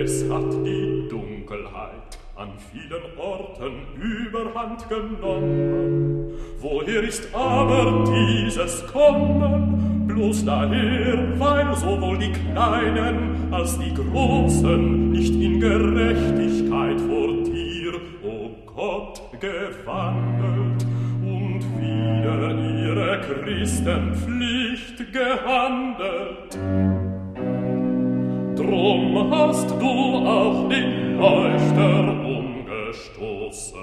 es hat die Dunkelheit an vielen Orten überhand genommen. Woher ist aber dieses Kommen? Bloß daher, weil sowohl die Kleinen als die Großen nicht in Gerechtigkeit vor dir, o oh Gott, gewandelt und wieder ihre Christenpflicht gehandelt. Drum hast du auch den Leuchter umgestoßen.